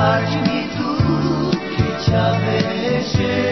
Margini tu, che ci avesce